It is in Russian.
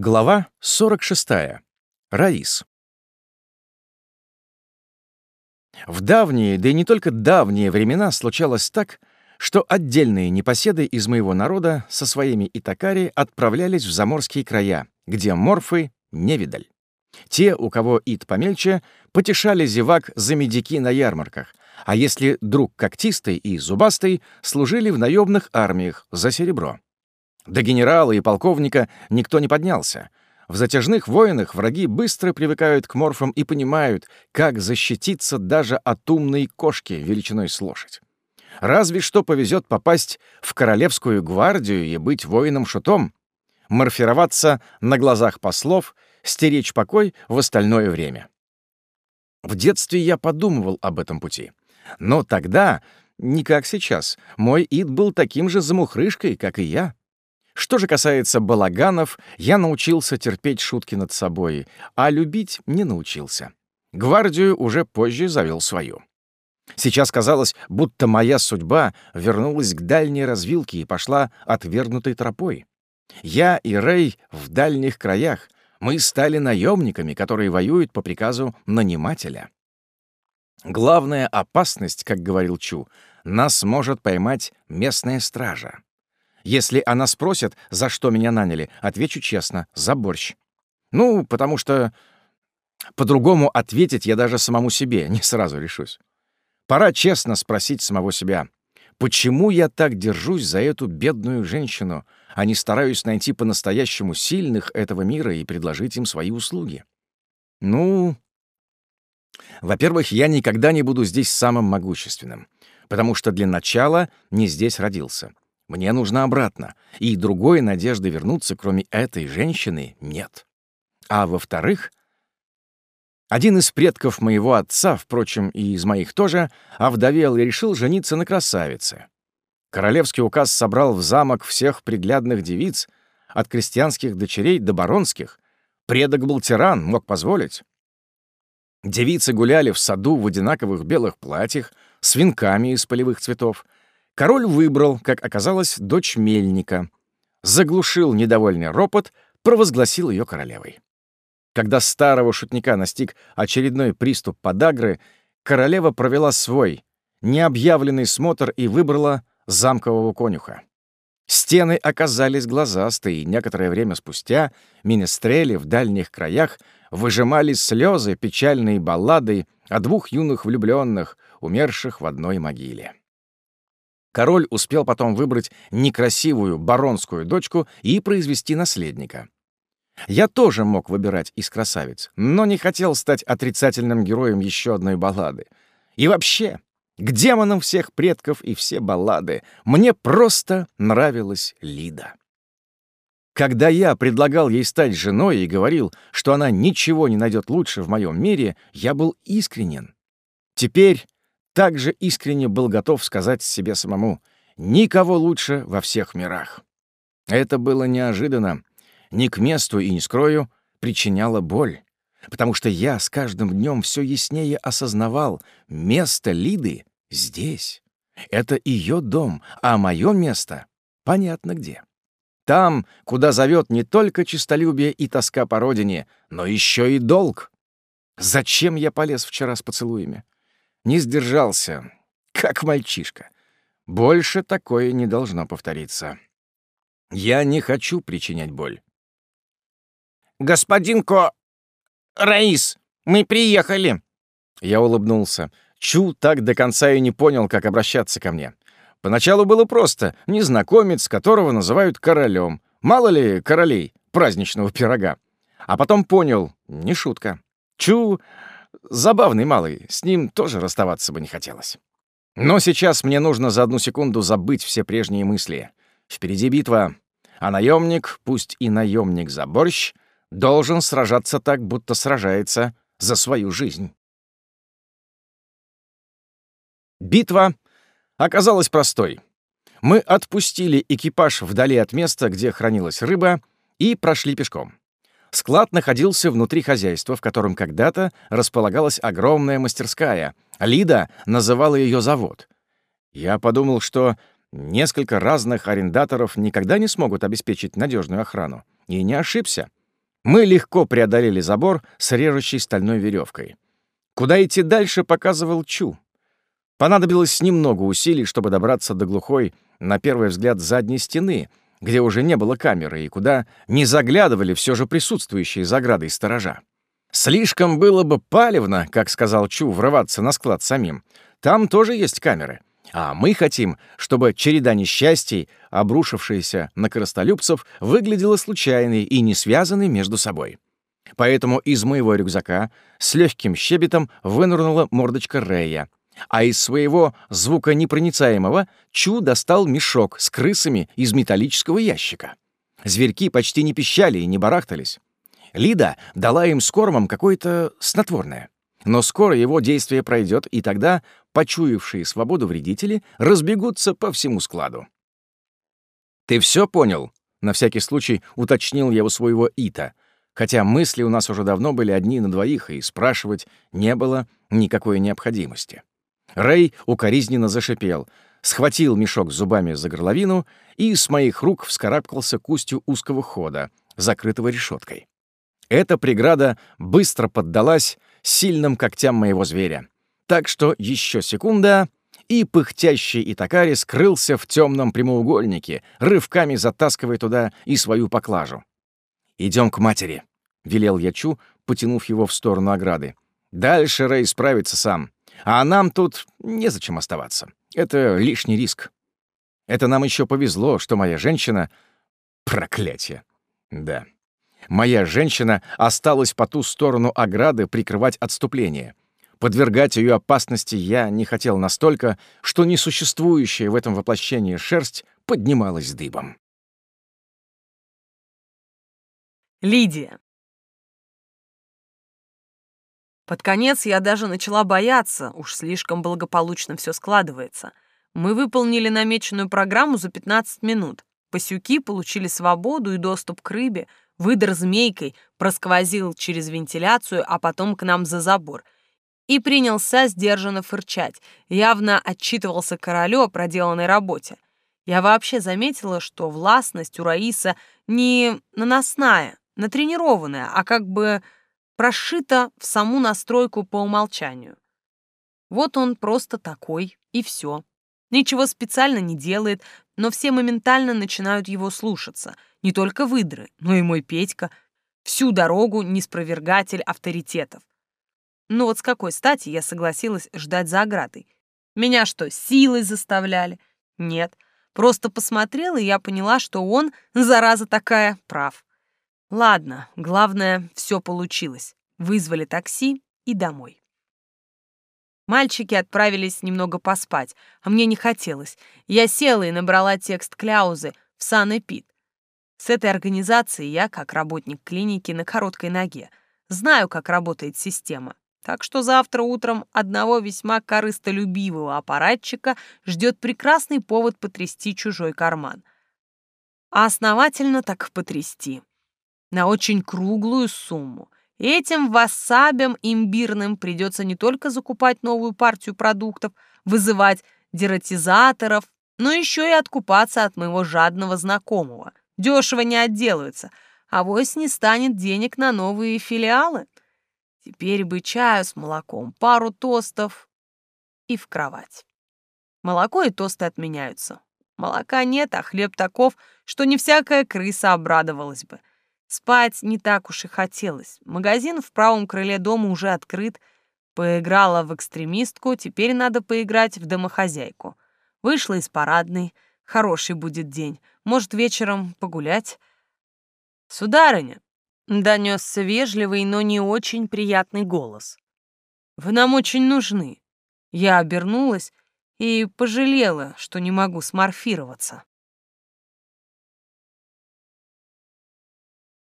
Глава 46. Раис. В давние, да и не только давние времена случалось так, что отдельные непоседы из моего народа со своими итакари отправлялись в заморские края, где морфы — невидаль. Те, у кого ит помельче, потешали зевак за медики на ярмарках, а если друг когтистый и зубастый, служили в наемных армиях за серебро. До генерала и полковника никто не поднялся. В затяжных войнах враги быстро привыкают к морфам и понимают, как защититься даже от умной кошки величиной с лошадь. Разве что повезет попасть в королевскую гвардию и быть воином-шутом, морфироваться на глазах послов, стеречь покой в остальное время. В детстве я подумывал об этом пути. Но тогда, не как сейчас, мой ид был таким же замухрышкой, как и я. Что же касается балаганов, я научился терпеть шутки над собой, а любить не научился. Гвардию уже позже завел свою. Сейчас казалось, будто моя судьба вернулась к дальней развилке и пошла отвергнутой тропой. Я и Рэй в дальних краях. Мы стали наемниками, которые воюют по приказу нанимателя. Главная опасность, как говорил Чу, нас может поймать местная стража. Если она спросит, за что меня наняли, отвечу честно — за борщ. Ну, потому что по-другому ответить я даже самому себе не сразу решусь. Пора честно спросить самого себя, почему я так держусь за эту бедную женщину, а не стараюсь найти по-настоящему сильных этого мира и предложить им свои услуги? Ну, во-первых, я никогда не буду здесь самым могущественным, потому что для начала не здесь родился — мне нужно обратно, и другой надежды вернуться, кроме этой женщины, нет. А во-вторых, один из предков моего отца, впрочем, и из моих тоже, овдовел и решил жениться на красавице. Королевский указ собрал в замок всех приглядных девиц, от крестьянских дочерей до баронских. Предок был тиран, мог позволить. Девицы гуляли в саду в одинаковых белых платьях, с венками из полевых цветов — Король выбрал, как оказалось, дочь мельника, заглушил недовольный ропот, провозгласил ее королевой. Когда старого шутника настиг очередной приступ подагры, королева провела свой, необъявленный смотр и выбрала замкового конюха. Стены оказались глазастые, и некоторое время спустя министрели в дальних краях выжимали слезы печальной баллады о двух юных влюбленных, умерших в одной могиле. Король успел потом выбрать некрасивую баронскую дочку и произвести наследника. Я тоже мог выбирать из красавиц, но не хотел стать отрицательным героем еще одной баллады. И вообще, к демонам всех предков и все баллады, мне просто нравилась Лида. Когда я предлагал ей стать женой и говорил, что она ничего не найдет лучше в моем мире, я был искренен. Теперь также искренне был готов сказать себе самому «никого лучше во всех мирах». Это было неожиданно, не к месту и не скрою, причиняло боль, потому что я с каждым днем все яснее осознавал место Лиды здесь. Это ее дом, а мое место понятно где. Там, куда зовет не только честолюбие и тоска по родине, но еще и долг. Зачем я полез вчера с поцелуями? Не сдержался, как мальчишка. Больше такое не должно повториться. Я не хочу причинять боль. «Господин Ко... Раис, мы приехали!» Я улыбнулся. Чу так до конца и не понял, как обращаться ко мне. Поначалу было просто — незнакомец, которого называют королем. Мало ли королей праздничного пирога. А потом понял — не шутка. Чу Забавный малый, с ним тоже расставаться бы не хотелось. Но сейчас мне нужно за одну секунду забыть все прежние мысли. Впереди битва, а наемник, пусть и наемник за борщ, должен сражаться так, будто сражается за свою жизнь. Битва оказалась простой. Мы отпустили экипаж вдали от места, где хранилась рыба, и прошли пешком. Склад находился внутри хозяйства, в котором когда-то располагалась огромная мастерская. Лида называла ее завод. Я подумал, что несколько разных арендаторов никогда не смогут обеспечить надежную охрану. И не ошибся. Мы легко преодолели забор с режущей стальной веревкой. Куда идти дальше, показывал Чу. Понадобилось немного усилий, чтобы добраться до глухой, на первый взгляд, задней стены, где уже не было камеры и куда не заглядывали все же присутствующие за оградой сторожа. Слишком было бы палевно, как сказал Чу, врываться на склад самим. Там тоже есть камеры. А мы хотим, чтобы череда несчастий, обрушившаяся на коростолюбцев, выглядела случайной и не связанной между собой. Поэтому из моего рюкзака с легким щебетом вынырнула мордочка Рея, а из своего звуконепроницаемого Чу достал мешок с крысами из металлического ящика. Зверьки почти не пищали и не барахтались. Лида дала им с кормом какое-то снотворное. Но скоро его действие пройдет, и тогда почуявшие свободу вредители разбегутся по всему складу. «Ты все понял?» — на всякий случай уточнил я у своего Ита, хотя мысли у нас уже давно были одни на двоих, и спрашивать не было никакой необходимости. Рэй укоризненно зашипел, схватил мешок зубами за горловину и с моих рук вскарабкался к устью узкого хода, закрытого решеткой. Эта преграда быстро поддалась сильным когтям моего зверя. Так что еще секунда, и пыхтящий Итакари скрылся в темном прямоугольнике, рывками затаскивая туда и свою поклажу. Идем к матери», — велел я Чу, потянув его в сторону ограды. «Дальше Рэй справится сам. А нам тут незачем оставаться. Это лишний риск. Это нам еще повезло, что моя женщина... Проклятие. Да. Моя женщина осталась по ту сторону ограды прикрывать отступление. Подвергать ее опасности я не хотел настолько, что несуществующая в этом воплощении шерсть поднималась дыбом. Лидия. Под конец я даже начала бояться, уж слишком благополучно все складывается. Мы выполнили намеченную программу за 15 минут. Пасюки получили свободу и доступ к рыбе, выдр змейкой просквозил через вентиляцию, а потом к нам за забор. И принялся сдержанно фырчать, явно отчитывался королю о проделанной работе. Я вообще заметила, что властность у Раиса не наносная, натренированная, а как бы прошито в саму настройку по умолчанию. Вот он просто такой, и все. Ничего специально не делает, но все моментально начинают его слушаться. Не только выдры, но и мой Петька. Всю дорогу неспровергатель авторитетов. Ну вот с какой стати я согласилась ждать за оградой? Меня что, силой заставляли? Нет. Просто посмотрела, и я поняла, что он, зараза такая, прав. Ладно, главное, все получилось. Вызвали такси и домой. Мальчики отправились немного поспать, а мне не хотелось. Я села и набрала текст кляузы в Сан-Эпид. С этой организацией я, как работник клиники, на короткой ноге. Знаю, как работает система. Так что завтра утром одного весьма корыстолюбивого аппаратчика ждет прекрасный повод потрясти чужой карман. А основательно так потрясти на очень круглую сумму. Этим вассабям имбирным придется не только закупать новую партию продуктов, вызывать дератизаторов, но еще и откупаться от моего жадного знакомого. Дешево не отделаются, а вось не станет денег на новые филиалы. Теперь бы чаю с молоком, пару тостов и в кровать. Молоко и тосты отменяются. Молока нет, а хлеб таков, что не всякая крыса обрадовалась бы. Спать не так уж и хотелось. Магазин в правом крыле дома уже открыт. Поиграла в экстремистку, теперь надо поиграть в домохозяйку. Вышла из парадной. Хороший будет день. Может, вечером погулять? «Сударыня!» — донесся вежливый, но не очень приятный голос. «Вы нам очень нужны». Я обернулась и пожалела, что не могу сморфироваться.